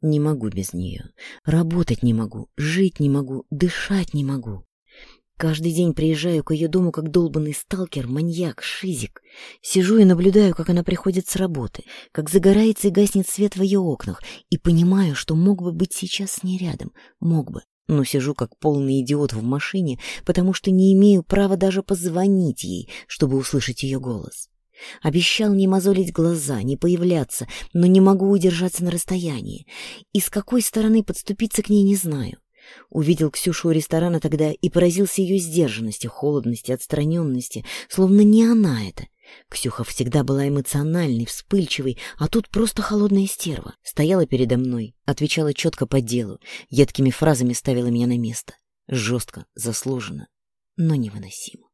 Не могу без нее. Работать не могу, жить не могу, дышать не могу. Каждый день приезжаю к ее дому как долбанный сталкер, маньяк, шизик. Сижу и наблюдаю, как она приходит с работы, как загорается и гаснет свет в ее окнах, и понимаю, что мог бы быть сейчас с ней рядом, мог бы. Но сижу как полный идиот в машине, потому что не имею права даже позвонить ей, чтобы услышать ее голос. Обещал не мозолить глаза, не появляться, но не могу удержаться на расстоянии. И с какой стороны подступиться к ней не знаю. Увидел Ксюшу у ресторана тогда и поразился ее сдержанности, холодности, отстраненности, словно не она это. Ксюха всегда была эмоциональной, вспыльчивой, а тут просто холодная стерва. Стояла передо мной, отвечала четко по делу, едкими фразами ставила меня на место. Жестко, заслуженно, но невыносимо.